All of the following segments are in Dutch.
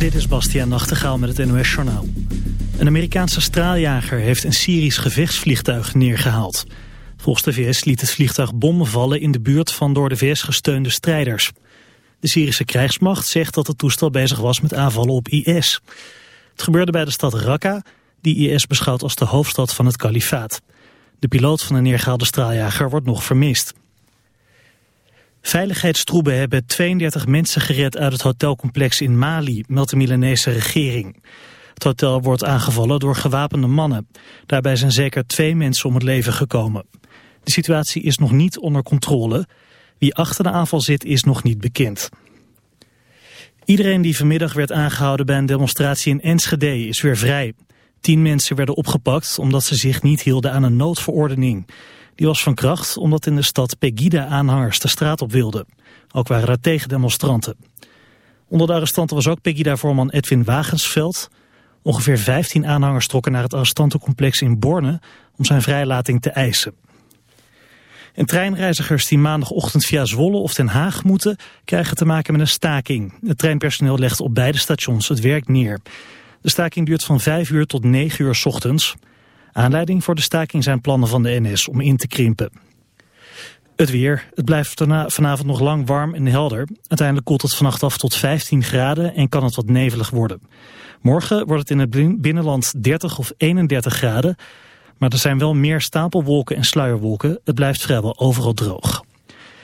Dit is Bastiaan Nachtegaal met het NOS Journaal. Een Amerikaanse straaljager heeft een Syrisch gevechtsvliegtuig neergehaald. Volgens de VS liet het vliegtuig bommen vallen in de buurt van door de VS gesteunde strijders. De Syrische krijgsmacht zegt dat het toestel bezig was met aanvallen op IS. Het gebeurde bij de stad Raqqa, die IS beschouwt als de hoofdstad van het kalifaat. De piloot van de neergehaalde straaljager wordt nog vermist. Veiligheidstroepen hebben 32 mensen gered uit het hotelcomplex in Mali, meldt de Milanese regering. Het hotel wordt aangevallen door gewapende mannen. Daarbij zijn zeker twee mensen om het leven gekomen. De situatie is nog niet onder controle. Wie achter de aanval zit is nog niet bekend. Iedereen die vanmiddag werd aangehouden bij een demonstratie in Enschede is weer vrij. Tien mensen werden opgepakt omdat ze zich niet hielden aan een noodverordening. Die was van kracht omdat in de stad Pegida-aanhangers de straat op wilden. Ook waren er tegendemonstranten. Onder de arrestanten was ook Pegida-voorman Edwin Wagensveld. Ongeveer 15 aanhangers trokken naar het arrestantencomplex in Borne om zijn vrijlating te eisen. En treinreizigers die maandagochtend via Zwolle of Den Haag moeten... krijgen te maken met een staking. Het treinpersoneel legt op beide stations het werk neer. De staking duurt van 5 uur tot 9 uur ochtends. Aanleiding voor de staking zijn plannen van de NS om in te krimpen. Het weer. Het blijft vanavond nog lang warm en helder. Uiteindelijk koelt het vannacht af tot 15 graden en kan het wat nevelig worden. Morgen wordt het in het binnenland 30 of 31 graden. Maar er zijn wel meer stapelwolken en sluierwolken. Het blijft vrijwel overal droog.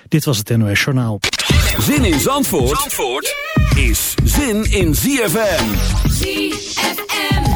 Dit was het NOS Journaal. Zin in Zandvoort, Zandvoort is zin in ZFM. ZFM.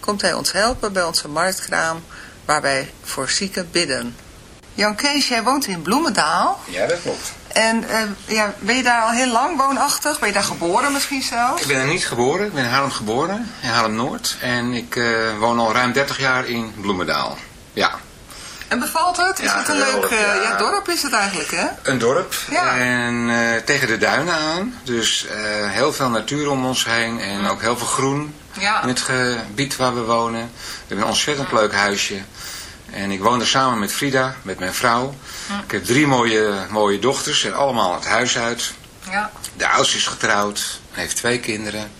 komt hij ons helpen bij onze marktkraam, waar wij voor zieken bidden. Jan Kees, jij woont in Bloemendaal. Ja, dat klopt. En uh, ja, ben je daar al heel lang woonachtig? Ben je daar geboren misschien zelfs? Ik ben er niet geboren. Ik ben in Haarlem geboren, in Haarlem-Noord. En ik uh, woon al ruim 30 jaar in Bloemendaal. Ja. En bevalt het? Is Ja, het een leuk eh, ja. ja, dorp is het eigenlijk, hè? Een dorp Ja. en eh, tegen de duinen aan. Dus eh, heel veel natuur om ons heen en ook heel veel groen Ja. in het gebied waar we wonen. We hebben een ontzettend leuk huisje. En ik woon er samen met Frida, met mijn vrouw. Ik heb drie mooie, mooie dochters en allemaal het huis uit. Ja. De oudste is getrouwd, heeft twee kinderen.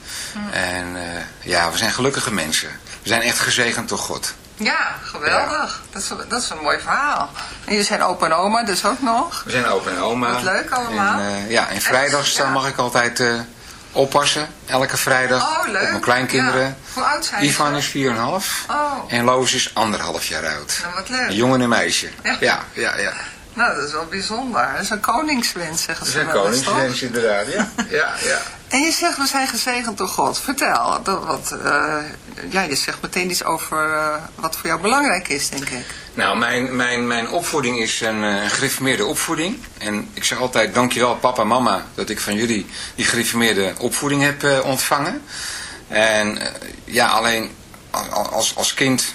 En eh, ja, we zijn gelukkige mensen. We zijn echt gezegend door God. Ja, geweldig. Dat, is, dat is een mooi verhaal. En jullie zijn opa en oma dus ook nog. We zijn opa en oma. Wat leuk allemaal. En, eh, ja, en vrijdags mag ik altijd eh, oppassen. Elke vrijdag Oh, leuk. op mijn kleinkinderen. Ja. Hoe oud zijn Ivan is 4,5 Oh. en Lois is anderhalf jaar oud. Nou, wat leuk. Een jongen en meisje. Ja. Ja, ja, ja. Nou, dat is wel bijzonder. Dat is een koningswens, zeggen ze wel eens, toch? koningswens inderdaad. Ja, ja, ja. En je zegt, we zijn gezegend door God. Vertel, dat, wat, eh, ja, je zegt meteen iets over eh, wat voor jou belangrijk is, denk ik. Nou, mijn, mijn, mijn opvoeding is een uh, gereformeerde opvoeding. En ik zeg altijd, dankjewel papa en mama dat ik van jullie die gereformeerde opvoeding heb ontvangen. En ja, alleen als, als kind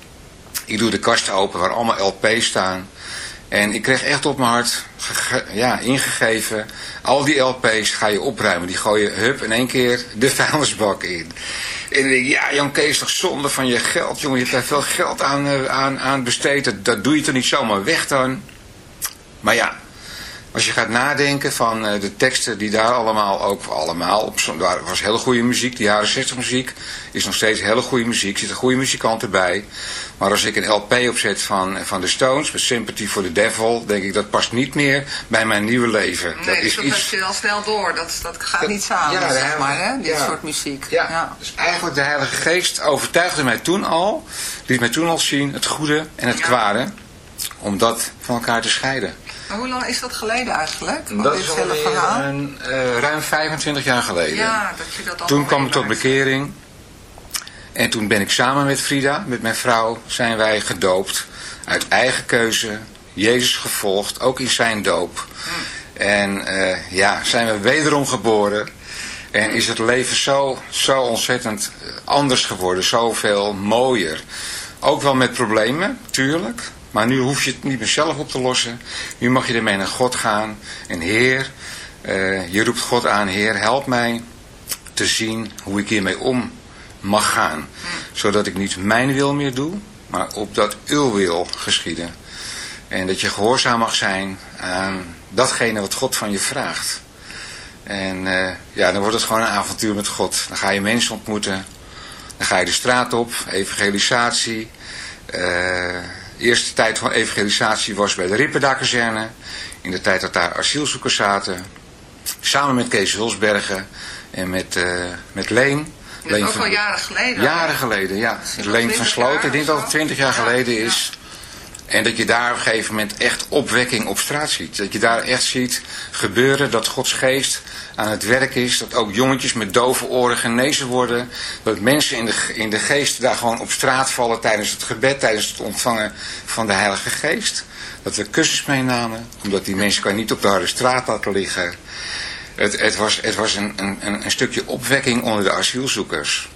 Ik doe de kast open waar allemaal LP's staan. En ik kreeg echt op mijn hart ja, ingegeven. Al die LP's ga je opruimen. Die gooi je hup in één keer de vuilnisbak in. En denk ja Jan Kees, toch zonde van je geld, jongen. Je hebt veel geld aan, eh, aan, aan besteed. Dat, doe je toch niet zomaar weg dan. Maar ja, als je gaat nadenken van uh, de teksten die daar allemaal ook allemaal op daar was hele goede muziek, die jaren 60 muziek is nog steeds hele goede muziek, zit een goede muzikant erbij. Maar als ik een LP opzet van, van de Stones, met Sympathy for the Devil, denk ik dat past niet meer bij mijn nieuwe leven. Nee, dat is dat iets... je al snel door, dat, dat gaat niet samen, ja, zeg maar, hè? dit soort muziek. Ja. ja, dus eigenlijk de Heilige Geest overtuigde mij toen al, liet mij toen al zien het goede en het kwade, om dat van elkaar te scheiden. Maar hoe lang is dat geleden eigenlijk? dat is al een, uh, ruim 25 jaar geleden. Ja, dat je dat Toen kwam ik tot bekering. En toen ben ik samen met Frida, met mijn vrouw, zijn wij gedoopt. Uit eigen keuze. Jezus gevolgd, ook in zijn doop. En uh, ja, zijn we wederom geboren. En is het leven zo, zo ontzettend anders geworden. Zoveel mooier. Ook wel met problemen, tuurlijk. Maar nu hoef je het niet meer zelf op te lossen. Nu mag je ermee naar God gaan. En Heer, uh, je roept God aan, Heer, help mij te zien hoe ik hiermee om mag gaan. Zodat ik niet mijn wil meer doe, maar opdat uw wil geschieden. En dat je gehoorzaam mag zijn aan datgene wat God van je vraagt. En uh, ja, dan wordt het gewoon een avontuur met God. Dan ga je mensen ontmoeten. Dan ga je de straat op, evangelisatie. De eerste tijd van evangelisatie was bij de Ripperda-kazerne. In de tijd dat daar asielzoekers zaten. Samen met Kees Hulsbergen en met, uh, met Leen. Dat is ook al jaren geleden. Jaren geleden, ja. Leen van Sloten. Ik denk dat het twintig jaar geleden is. En dat je daar op een gegeven moment echt opwekking op straat ziet. Dat je daar echt ziet gebeuren dat Gods geest aan het werk is. Dat ook jongetjes met dove oren genezen worden. Dat mensen in de, in de geest daar gewoon op straat vallen tijdens het gebed, tijdens het ontvangen van de Heilige Geest. Dat we kussens meenamen, omdat die mensen kan niet op de harde straat laten liggen. Het, het was, het was een, een, een stukje opwekking onder de asielzoekers.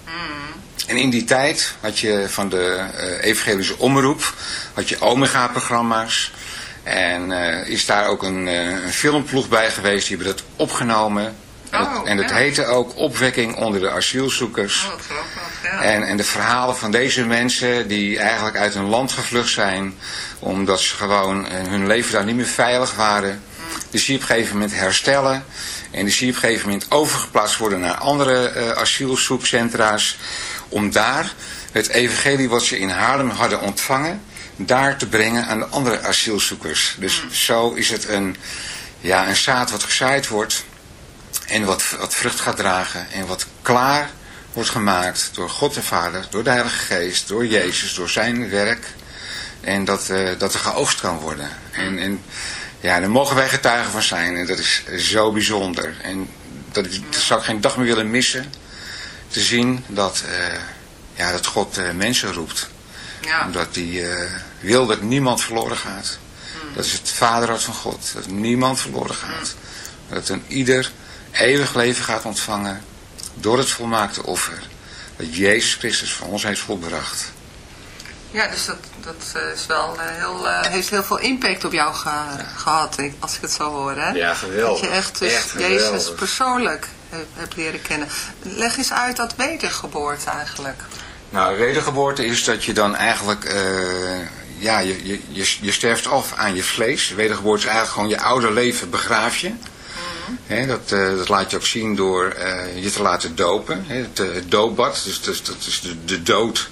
En in die tijd had je van de uh, evangelische omroep, had je omega-programma's. En uh, is daar ook een, uh, een, filmploeg bij geweest, die hebben dat opgenomen. Oh, en dat heette ook Opwekking onder de asielzoekers. Oh, ja. en, en de verhalen van deze mensen die eigenlijk uit hun land gevlucht zijn, omdat ze gewoon hun leven daar niet meer veilig waren. Zie je op een gegeven moment herstellen. En zie je op een gegeven moment overgeplaatst worden naar andere uh, asielzoekcentra's om daar het evangelie wat ze in Haarlem hadden ontvangen, daar te brengen aan de andere asielzoekers. Dus zo is het een, ja, een zaad wat gezaaid wordt en wat, wat vrucht gaat dragen en wat klaar wordt gemaakt door God de Vader, door de Heilige Geest, door Jezus, door zijn werk. En dat, uh, dat er geoogst kan worden. En, en ja, daar mogen wij getuigen van zijn. En dat is zo bijzonder. En dat, dat zou ik geen dag meer willen missen te zien dat, uh, ja, dat God uh, mensen roept. Ja. Omdat hij uh, wil dat niemand verloren gaat. Hmm. Dat is het vaderhart van God. Dat niemand verloren gaat. Dat een ieder eeuwig leven gaat ontvangen door het volmaakte offer. Dat Jezus Christus voor ons heeft volbracht. Ja, dus dat, dat is wel heel, heeft heel veel impact op jou gehad, als ik het zo hoor. Hè? Ja, geweldig. Dat je echt, dus echt Jezus persoonlijk hebt leren kennen. Leg eens uit dat wedergeboorte eigenlijk. Nou, wedergeboorte is dat je dan eigenlijk, uh, ja, je, je, je, je, sterft af aan je vlees. Wedergeboorte is eigenlijk gewoon je oude leven begraaf je. Mhm. dat, uh, dat laat je ook zien door uh, je te laten dopen. het, het, doopbad, dus dat, dat is de, de dood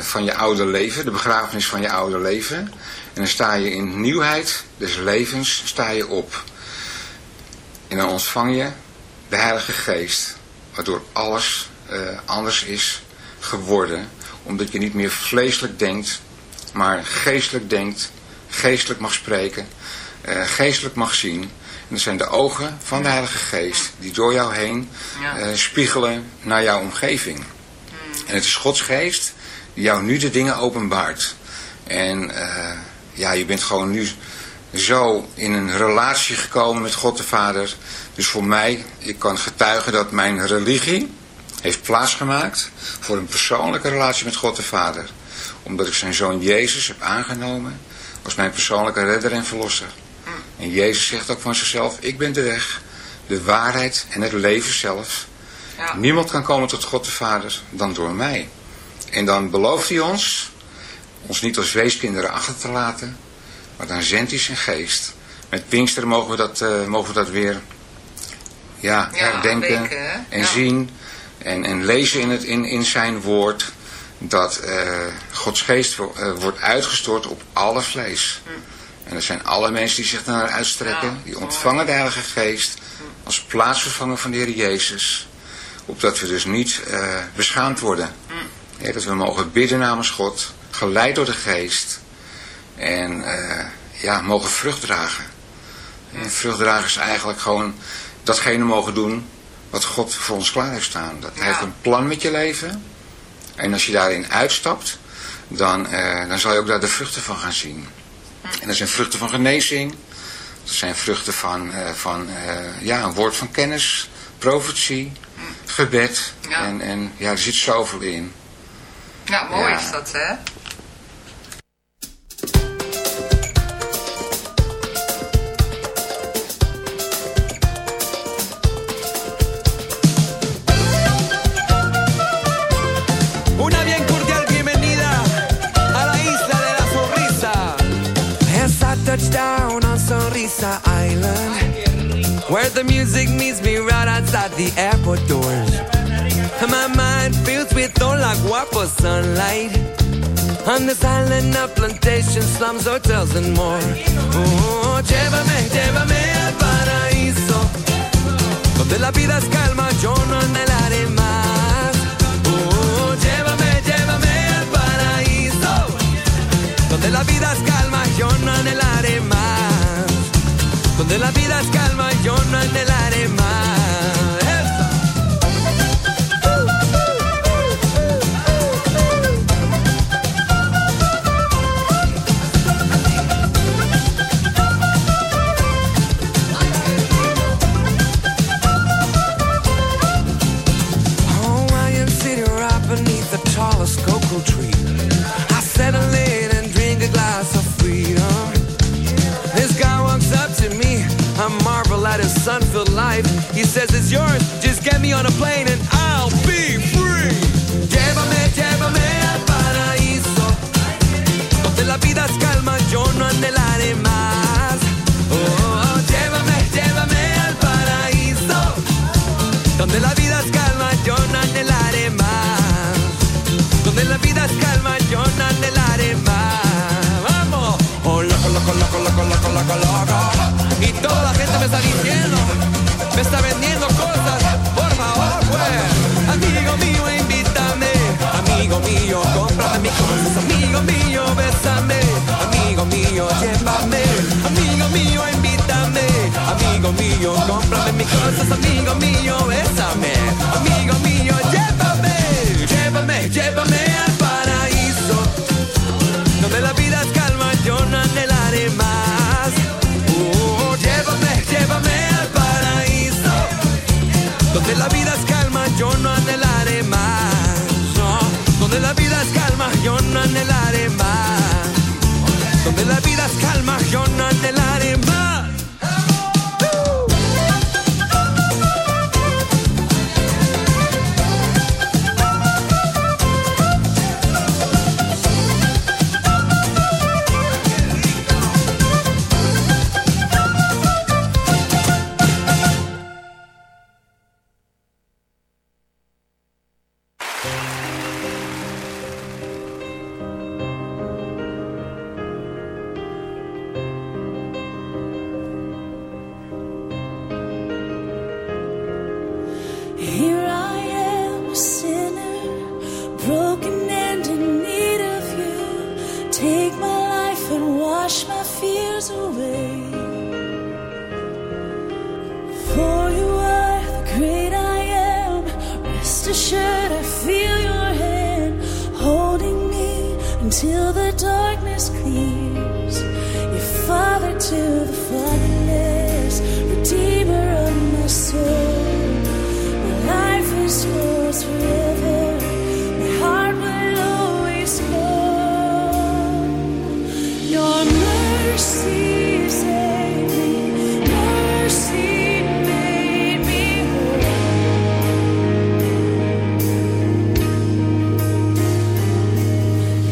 van je oude leven, de begrafenis van je oude leven. En dan sta je in nieuwheid des levens, sta je op. En dan ontvang je de Heilige Geest, waardoor alles uh, anders is geworden, omdat je niet meer vleeselijk denkt, maar geestelijk denkt, geestelijk mag spreken, uh, geestelijk mag zien. En dat zijn de ogen van de Heilige Geest die door jou heen spiegelen naar jouw omgeving. En het is Gods geest jou nu de dingen openbaart. En uh, ja, je bent gewoon nu zo in een relatie gekomen met God de Vader. Dus voor mij, ik kan getuigen dat mijn religie heeft plaatsgemaakt voor een persoonlijke relatie met God de Vader. Omdat ik zijn zoon Jezus heb aangenomen als mijn persoonlijke redder en verlosser. En Jezus zegt ook van zichzelf, ik ben de weg, de waarheid en het leven zelf. Ja. Niemand kan komen tot God de Vader dan door mij. En dan belooft hij ons, ons niet als weeskinderen achter te laten, maar dan zendt hij zijn geest. Met Pinkster mogen we dat, uh, mogen we dat weer ja, ja herdenken en zien en, en lezen in, het, in, in zijn woord dat uh, Gods geest uh, wordt uitgestort op alle vlees. Hm. En dat zijn alle mensen die zich naar uitstrekken, ja, die ontvangen de Heilige Geest hm. als plaatsvervanger van de Heer Jezus. Opdat we dus niet beschaamd worden. Hm. Dat we mogen bidden namens God, geleid door de Geest. En ja, mogen vrucht dragen. En vrucht dragen is eigenlijk gewoon datgene mogen doen wat God voor ons klaar heeft staan. Dat Hij heeft een plan met je leven. En als je daarin uitstapt, dan, uh, dan zal je ook daar de vruchten van gaan zien. En dat zijn vruchten van genezing. Dat zijn vruchten van, uh, van uh, ja, een woord van kennis, profetie, gebed. En, en ja, er zit zoveel in. Ja, mooi ja. is dat, hè? touchdown on Sonrisa Island Where the music meets me right outside the airport doors And my with all like sunlight On this island of plantations, slums, hotels and more. Oh, Llévame, llévame al paraíso. Donde la vida es calma, yo no anhelaré más. Oh, Llévame, llévame al paraíso. Donde la vida es calma, yo no anhelaré donde la vida es calma, yo no anhelaré más. Tallest tree. I settle in and drink a glass of freedom. This guy walks up to me. I marvel at his sun-filled life. He says it's yours. Just get me on a plane and I'll be free. Llévame, llévame al paraíso. Donde la vida es calma, yo no anhelaré más. Está diciendo, me está vendiendo cosas. Por favor, pues. Amigo mío, invítame. Amigo mío, cómprame cosas. Amigo mío, bésame. Amigo mío, llévame. Amigo mío, invítame. Amigo mío, cómprame mis cosas. Amigo mío, bésame. Amigo mío, llévame. Llévame, llévame al paraíso. Donde la vida es calma, yo no anhelaré Donde la vida es calma, yo no anhelaré más. No, donde la vida es calma, yo no anhelaré más. Donde la vida es calma, yo no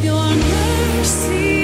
your mercy.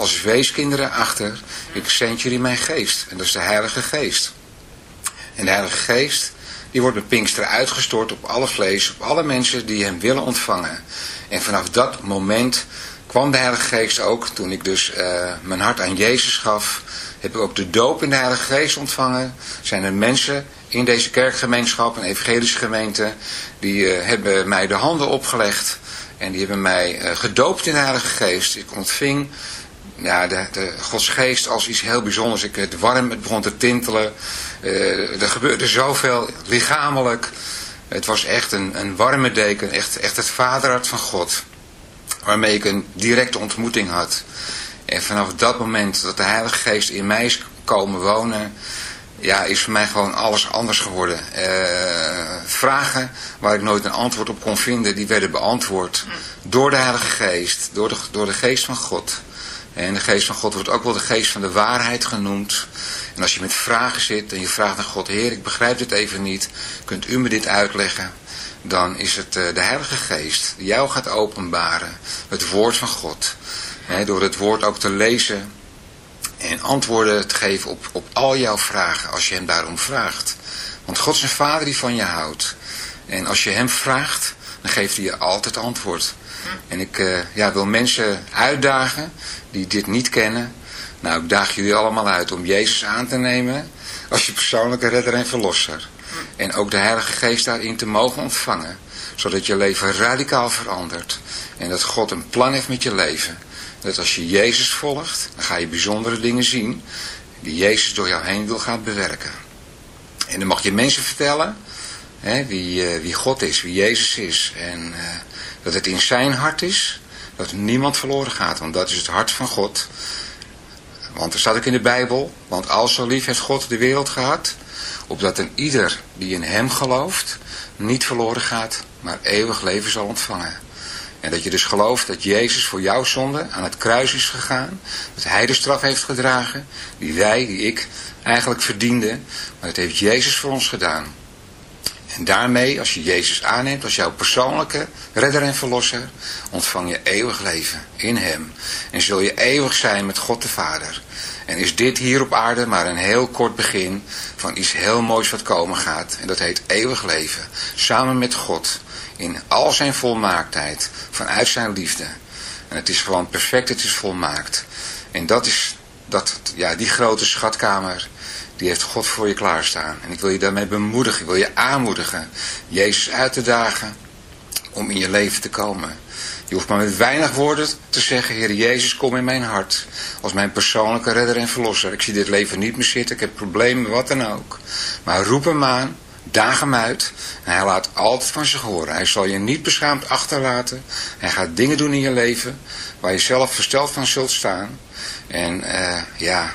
als weeskinderen achter, ik zend jullie mijn geest. En dat is de Heilige Geest. En de Heilige Geest, die wordt met Pinksteren uitgestort op alle vlees, op alle mensen die hem willen ontvangen. En vanaf dat moment kwam de Heilige Geest ook, toen ik dus eh, mijn hart aan Jezus gaf, heb ik ook de doop in de Heilige Geest ontvangen. Zijn er mensen in deze kerkgemeenschap, een evangelische gemeente, die eh, hebben mij de handen opgelegd. En die hebben mij eh, gedoopt in de Heilige Geest. Ik ontving ja, de, de Gods geest als iets heel bijzonders. Ik werd warm, het begon te tintelen. Eh, er gebeurde zoveel lichamelijk. Het was echt een, een warme deken, echt, echt het vaderhart van God. Waarmee ik een directe ontmoeting had. En vanaf dat moment dat de Heilige Geest in mij is komen wonen, ja, is voor mij gewoon alles anders geworden. Eh, vragen waar ik nooit een antwoord op kon vinden, die werden beantwoord door de Heilige Geest, door de, door de Geest van God. En de Geest van God wordt ook wel de Geest van de waarheid genoemd. En als je met vragen zit en je vraagt aan God, Heer, ik begrijp dit even niet, kunt u me dit uitleggen? Dan is het eh, de Heilige Geest die jou gaat openbaren, het woord van God. Door het woord ook te lezen en antwoorden te geven op, op al jouw vragen als je hem daarom vraagt. Want God is een vader die van je houdt. En als je hem vraagt, dan geeft hij je altijd antwoord. En ik eh, ja, wil mensen uitdagen die dit niet kennen. Nou, ik daag jullie allemaal uit om Jezus aan te nemen als je persoonlijke redder en verlosser. En ook de Heilige Geest daarin te mogen ontvangen. Zodat je leven radicaal verandert. En dat God een plan heeft met je leven. Dat als je Jezus volgt, dan ga je bijzondere dingen zien die Jezus door jou heen wil gaan bewerken. En dan mag je mensen vertellen hè, wie, eh, wie God is, wie Jezus is. En eh, dat het in zijn hart is, dat niemand verloren gaat. Want dat is het hart van God. Want er staat ook in de Bijbel, want al zo lief heeft God de wereld gehad, opdat een ieder die in hem gelooft, niet verloren gaat, maar eeuwig leven zal ontvangen. En dat je dus gelooft dat Jezus voor jouw zonde aan het kruis is gegaan. Dat hij de straf heeft gedragen. Die wij, die ik eigenlijk verdienden. Maar dat heeft Jezus voor ons gedaan. En daarmee, als je Jezus aanneemt als jouw persoonlijke redder en verlosser, ontvang je eeuwig leven in hem. En zul je eeuwig zijn met God de Vader. En is dit hier op aarde maar een heel kort begin van iets heel moois wat komen gaat. En dat heet eeuwig leven. Samen met God. In al zijn volmaaktheid. Vanuit zijn liefde. En het is gewoon perfect, het is volmaakt. En dat is dat, ja, die grote schatkamer, die heeft God voor je klaarstaan. En ik wil je daarmee bemoedigen, ik wil je aanmoedigen, Jezus uit te dagen om in je leven te komen. Je hoeft maar met weinig woorden te zeggen, Heer Jezus, kom in mijn hart. Als mijn persoonlijke redder en verlosser. Ik zie dit leven niet meer zitten, ik heb problemen, wat dan ook. Maar roep hem aan, daag hem uit. En hij laat altijd van zich horen. Hij zal je niet beschaamd achterlaten. Hij gaat dingen doen in je leven waar je zelf versteld van zult staan. En eh, ja,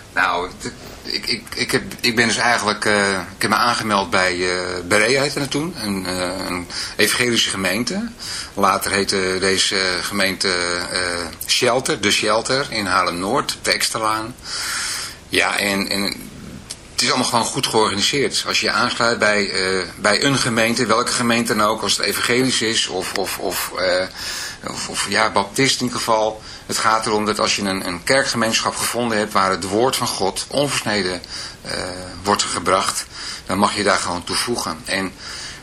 Nou, ik, ik, ik, heb, ik ben dus eigenlijk, eh, ik heb me aangemeld bij uh, Berea heette toen, een, eh, een evangelische gemeente. Later heette deze gemeente eh, Shelter, de Shelter in Haarlem-Noord, de. Ja, en, het is allemaal gewoon goed georganiseerd. Als je je aansluit bij, eh, bij een gemeente, welke gemeente dan ook, als het evangelisch is of, of, of, eh, of, of ja, baptist in ieder geval. Het gaat erom dat als je een, een kerkgemeenschap gevonden hebt waar het woord van God onversneden eh, wordt gebracht, dan mag je daar gewoon toevoegen. En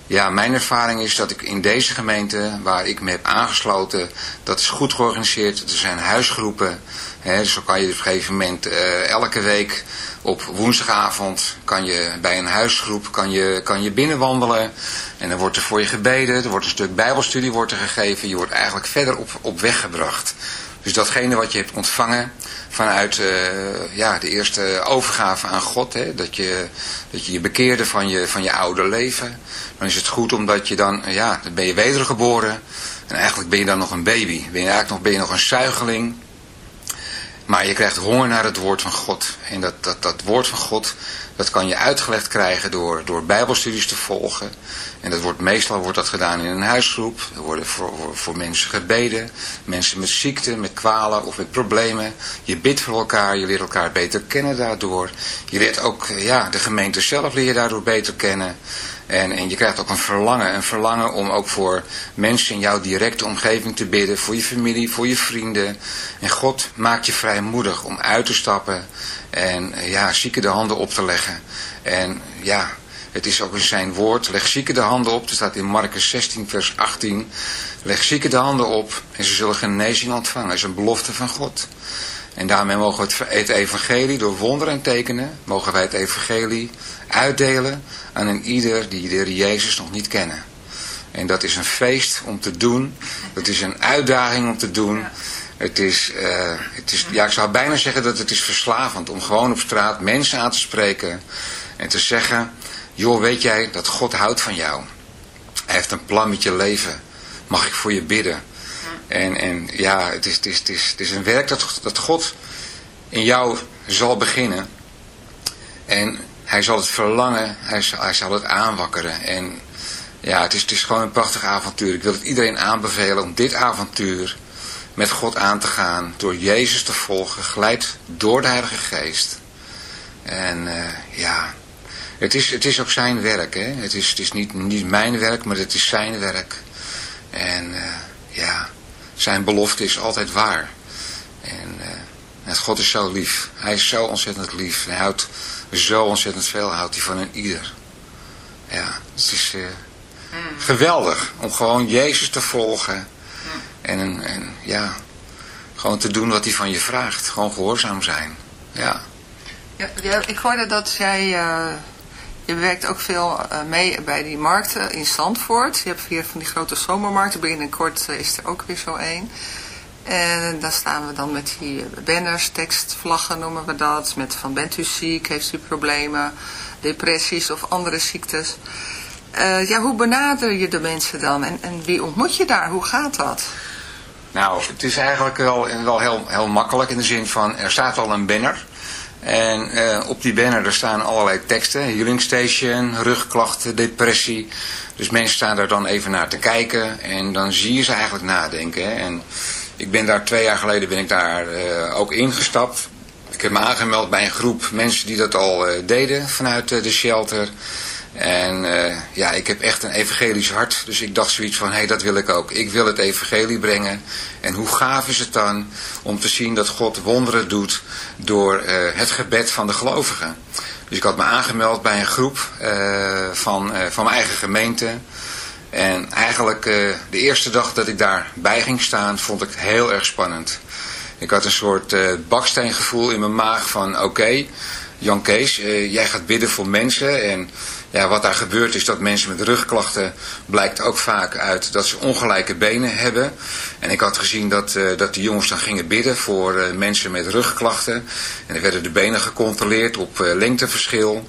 ja, mijn ervaring is dat ik in deze gemeente, waar ik me heb aangesloten, dat is goed georganiseerd. Er zijn huisgroepen. Hè, dus zo kan je op een gegeven moment eh, elke week op woensdagavond kan je bij een huisgroep kan je, kan je binnenwandelen. En dan wordt er voor je gebeden, er wordt een stuk bijbelstudie wordt er gegeven. Je wordt eigenlijk verder op, op weg gebracht. Dus datgene wat je hebt ontvangen vanuit eh, ja, de eerste overgave aan God, hè, dat, je, dat je je bekeerde van je, van je oude leven, dan is het goed omdat je dan, ja, dan ben je wedergeboren en eigenlijk ben je dan nog een baby. Ben je eigenlijk nog, ben je nog een zuigeling, maar je krijgt honger naar het woord van God. En dat, dat, dat woord van God, dat kan je uitgelegd krijgen door, door bijbelstudies te volgen. En dat wordt, meestal wordt dat gedaan in een huisgroep. Er worden voor, voor, mensen gebeden. Mensen met ziekte, met kwalen of met problemen. Je bidt voor elkaar, je leert elkaar beter kennen daardoor. Je leert ook, ja, de gemeente zelf leer je daardoor beter kennen. En, en je krijgt ook een verlangen, een verlangen om ook voor mensen in jouw directe omgeving te bidden, voor je familie, voor je vrienden. En God maakt je vrijmoedig om uit te stappen en eh, ja, zieken de handen op te leggen. En ja, het is ook in zijn woord, leg zieken de handen op, dat staat in Marcus 16 vers 18. Leg zieken de handen op en ze zullen genezing ontvangen, dat is een belofte van God. En daarmee mogen we het, het evangelie door wonderen en tekenen, mogen wij het evangelie uitdelen aan een ieder die de Heer Jezus nog niet kennen. En dat is een feest om te doen, dat is een uitdaging om te doen. Het is, eh, het is, ja ik zou bijna zeggen dat het is verslavend om gewoon op straat mensen aan te spreken en te zeggen, joh weet jij dat God houdt van jou. Hij heeft een plan met je leven. Mag ik voor je bidden? En, en ja, het is, het, is, het, is, het is een werk dat, dat God in jou zal beginnen. En hij zal het verlangen, hij zal, het aanwakkeren. En ja, het is, het is gewoon een prachtig avontuur. Ik wil het iedereen aanbevelen om dit avontuur met God aan te gaan. Door Jezus te volgen, geleid door de Heilige Geest. En eh, ja, het is, het is ook zijn werk. Hè? Het is, het is niet, mijn werk, maar het is zijn werk. En uh, ja, zijn belofte is altijd waar. En uh, God is zo lief. Hij is zo ontzettend lief. Hij houdt zo ontzettend veel, houdt hij van een ieder. Ja, het is uh, mm. geweldig om gewoon Jezus te volgen. Mm. En, en ja, gewoon te doen wat hij van je vraagt. Gewoon gehoorzaam zijn. Ja. Ja, ja ik hoorde dat jij... Uh, je werkt ook veel uh, mee bij die markten in Zandvoort. Je hebt hier van die grote zomermarkten. Binnenkort is er ook weer zo één. En daar staan we dan met die banners, tekstvlaggen noemen we dat. Met van bent u ziek, heeft u problemen, depressies of andere ziektes. Eh, ja, hoe benader je de mensen dan? En, en wie ontmoet je daar? Hoe gaat dat? Nou, het is eigenlijk wel, wel heel, heel makkelijk in de zin van, er staat al een banner. En eh, op die banner er staan allerlei teksten. Healing Station, rugklachten, depressie. Dus mensen staan daar dan even naar te kijken. En dan zie je ze eigenlijk nadenken. Hè. En ik ben daar twee jaar geleden ben ik daar eh, ook ingestapt. Ik heb me aangemeld bij een groep mensen die dat al eh, deden vanuit de shelter. En ja, ik heb echt een evangelisch hart. Dus ik dacht zoiets van, hé, hey, dat wil ik ook. Ik wil het evangelie brengen. En hoe gaaf is het dan om te zien dat God wonderen doet door het gebed van de gelovigen. Dus ik had me aangemeld bij een groep van, van mijn eigen gemeente. En eigenlijk de eerste dag dat ik daarbij ging staan, vond ik heel erg spannend. Ik had een soort baksteengevoel in mijn maag van, oké, Jan Kees, jij gaat bidden voor mensen en ja, wat daar gebeurt is dat mensen met rugklachten blijkt ook vaak uit dat ze ongelijke benen hebben. En ik had gezien dat, dat die jongens dan gingen bidden voor mensen met rugklachten. En dan werden de benen gecontroleerd op lengteverschil.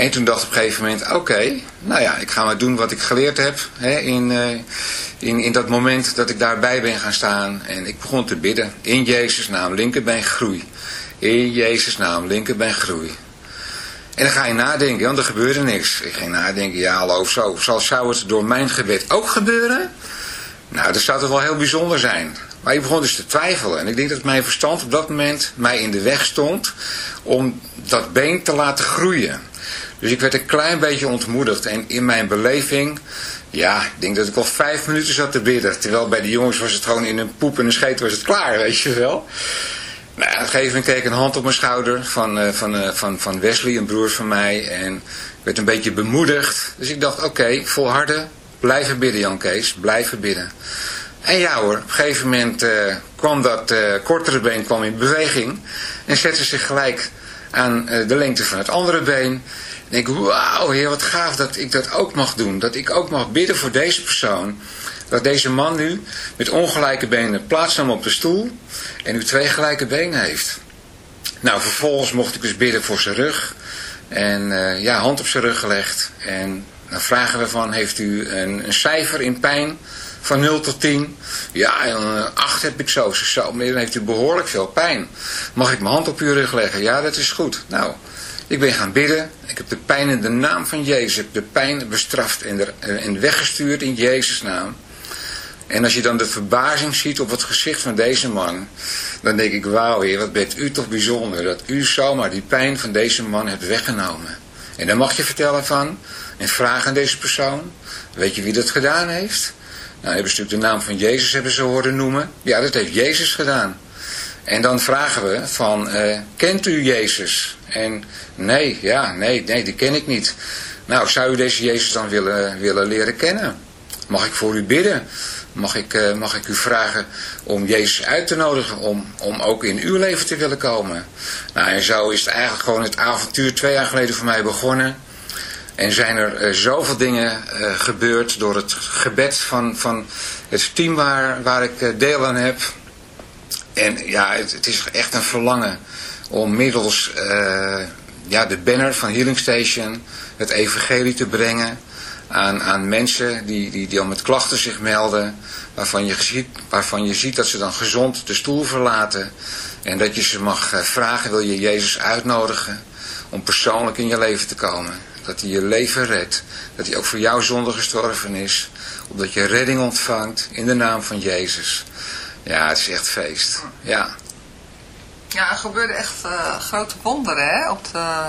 En toen dacht ik op een gegeven moment, oké, nou ja, ik ga maar doen wat ik geleerd heb hè, in, uh, in, in dat moment dat ik daarbij ben gaan staan. En ik begon te bidden, in Jezus naam, linkerbeen groei. In Jezus naam, linkerbeen groei. En dan ga je nadenken, want er gebeurde niks. Ik ging nadenken, ja hallo, zo, zal, zou het door mijn gebed ook gebeuren? Nou, dat zou toch wel heel bijzonder zijn. Maar ik begon dus te twijfelen. En ik denk dat mijn verstand op dat moment mij in de weg stond om dat been te laten groeien. Dus ik werd een klein beetje ontmoedigd. En in mijn beleving, ja, ik denk dat ik al vijf minuten zat te bidden. Terwijl bij de jongens was het gewoon in een poep en een scheet was het klaar, weet je wel. Nou, op een gegeven moment kreeg ik een hand op mijn schouder van, uh, van, uh, van, van Wesley, een broer van mij. En ik werd een beetje bemoedigd. Dus ik dacht, oké, okay, volharden, blijven bidden Jan Kees, blijven bidden. En ja hoor, op een gegeven moment uh, kwam dat kortere been kwam in beweging. En zette zich gelijk aan de lengte van het andere been. En ik, wauw heer, wat gaaf dat ik dat ook mag doen. Dat ik ook mag bidden voor deze persoon. Dat deze man nu met ongelijke benen plaatsnam op de stoel. En nu twee gelijke benen heeft. Nou, vervolgens mocht ik dus bidden voor zijn rug. En uh, ja, hand op zijn rug gelegd. En dan vragen we van, heeft u een, een cijfer in pijn? Van 0 tot 10. Ja, een 8 heb ik zo. Zo, dan heeft u behoorlijk veel pijn. Mag ik mijn hand op uw rug leggen? Ja, dat is goed. Nou, ik ben gaan bidden. Ik heb de pijn in de naam van Jezus. Ik heb de pijn bestraft en, er, en weggestuurd in Jezus' naam. En als je dan de verbazing ziet op het gezicht van deze man. Dan denk ik, wauw heer, wat bent u toch bijzonder. Dat u zomaar die pijn van deze man hebt weggenomen. En dan mag je vertellen van. En vragen aan deze persoon. Weet je wie dat gedaan heeft? Nou, hebben ze natuurlijk de naam van Jezus hebben ze horen noemen. Ja, dat heeft Jezus gedaan. En dan vragen we van, uh, kent u Jezus? En nee, ja, nee, nee, die ken ik niet. Nou, zou u deze Jezus dan willen, willen leren kennen? Mag ik voor u bidden? Mag ik, uh, mag ik u vragen om Jezus uit te nodigen om, om ook in uw leven te willen komen? Nou, en zo is het eigenlijk gewoon het avontuur twee jaar geleden voor mij begonnen. En zijn er uh, zoveel dingen gebeurd door het gebed van, van het team waar, waar ik deel aan heb. En ja, het, het, is echt een verlangen om middels uh, ja, de banner van Healing Station het evangelie te brengen aan, aan mensen die, die, die al met klachten zich melden, waarvan je, ziet, waarvan je ziet dat ze dan gezond de stoel verlaten en dat je ze mag vragen, wil je Jezus uitnodigen om persoonlijk in je leven te komen. Dat hij je leven redt. Dat hij ook voor jouw zonde gestorven is. Opdat je redding ontvangt in de naam van Jezus. Ja, het is echt feest. Ja. Ja, er gebeuren echt eh, grote wonderen hè? Op, de,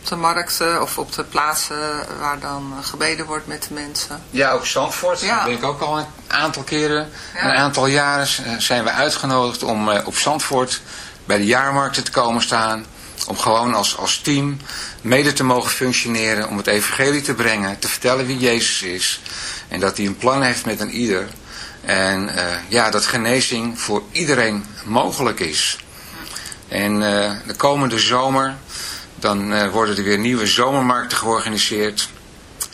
op de markten of op de plaatsen waar dan eh, gebeden wordt met de mensen. Ja, ook Zandvoort. Ja. Daar ben ik ook al een aantal keren. Ja. Een aantal jaren eh, zijn we uitgenodigd om op Zandvoort bij de jaarmarkten te komen staan. Om gewoon als, als team mede te mogen functioneren. Om het evangelie te brengen. Te vertellen wie Jezus is. En dat hij een plan heeft met een ieder. En eh, ja, dat genezing voor iedereen mogelijk is. En eh, de komende zomer, dan eh, worden er weer nieuwe zomermarkten georganiseerd.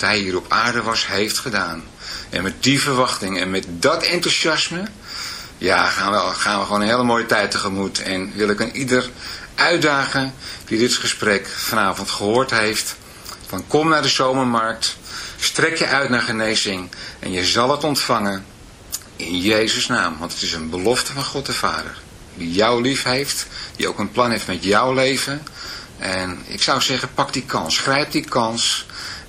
dat hij hier op aarde was heeft gedaan. En met die verwachting en met dat enthousiasme, ja, gaan we, gaan we gewoon een hele mooie tijd tegemoet. En wil ik een ieder uitdagen die dit gesprek vanavond gehoord heeft. Van kom naar de zomermarkt, strek je uit naar genezing en je zal het ontvangen in Jezus' naam. Want het is een belofte van God de Vader. Die jou lief heeft, die ook een plan heeft met jouw leven. En ik zou zeggen, pak die kans, grijp die kans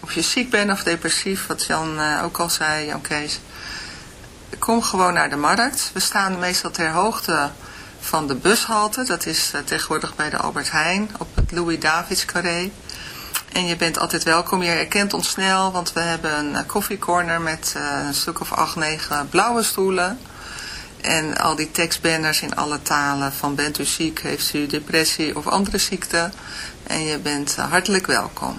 Of je ziek bent of depressief, wat Jan eh, ook al zei, Jan Kees. Kom gewoon naar de markt. We staan meestal ter hoogte van de bushalte. Dat is eh, tegenwoordig bij de Albert Heijn op het Louis Davids carré. En je bent altijd welkom. Je herkent ons snel, want we hebben een eh, koffiecorner met een stuk of acht, negen blauwe stoelen. En al die tekstbanners in alle talen van bent u ziek, heeft u depressie of andere ziekte. En je bent hartelijk welkom.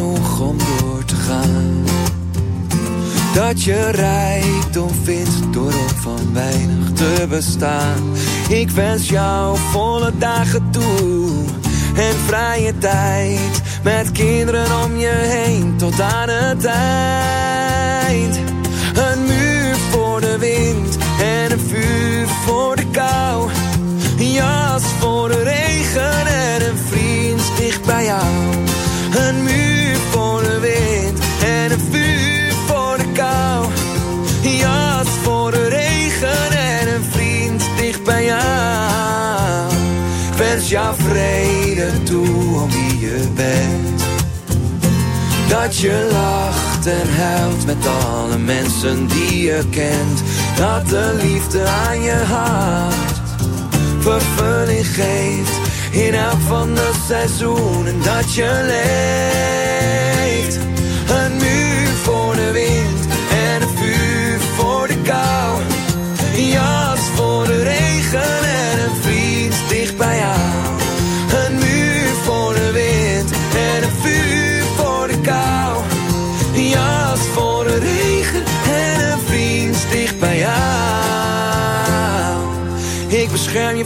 Dat je rijkdom vindt door op van weinig te bestaan. Ik wens jou volle dagen toe en vrije tijd. Met kinderen om je heen tot aan het eind. Een muur voor de wind en een vuur voor de kou. Een jas voor de regen en een vriend dicht bij jou. Jou vrede toe om wie je bent. Dat je lacht en huilt met alle mensen die je kent. Dat de liefde aan je hart vervulling geeft. In elk van de seizoenen dat je leeft.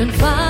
and find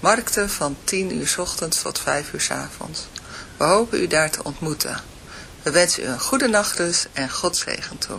markten van 10 uur ochtends tot 5 uur avonds. We hopen u daar te ontmoeten. We wensen u een goede nachtrust en God zegen toe.